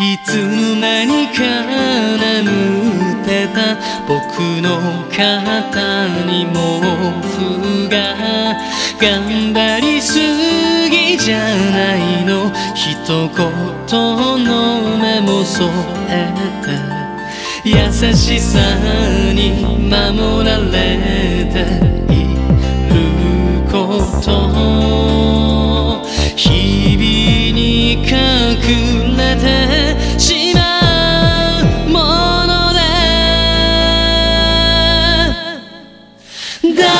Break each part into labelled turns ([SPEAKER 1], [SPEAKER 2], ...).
[SPEAKER 1] いつの間にか眠ってた。僕の肩に毛布が頑張りすぎじゃないの。一言の目も添えて。優しさに守られ Да.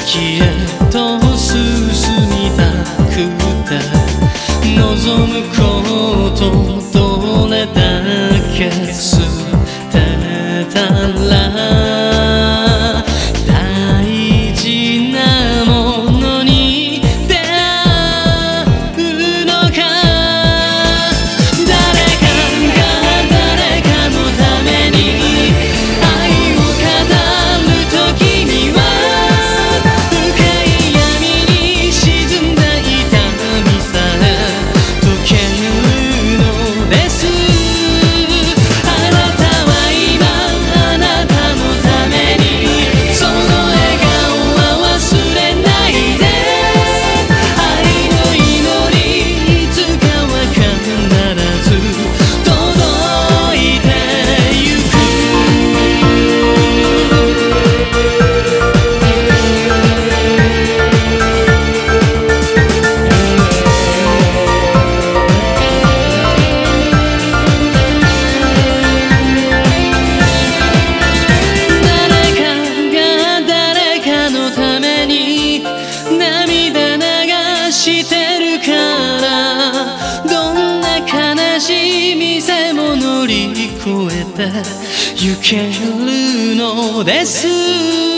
[SPEAKER 1] 先へと進みだくて望むことしてるからどんな悲しみさえも乗り越えて行けるのです。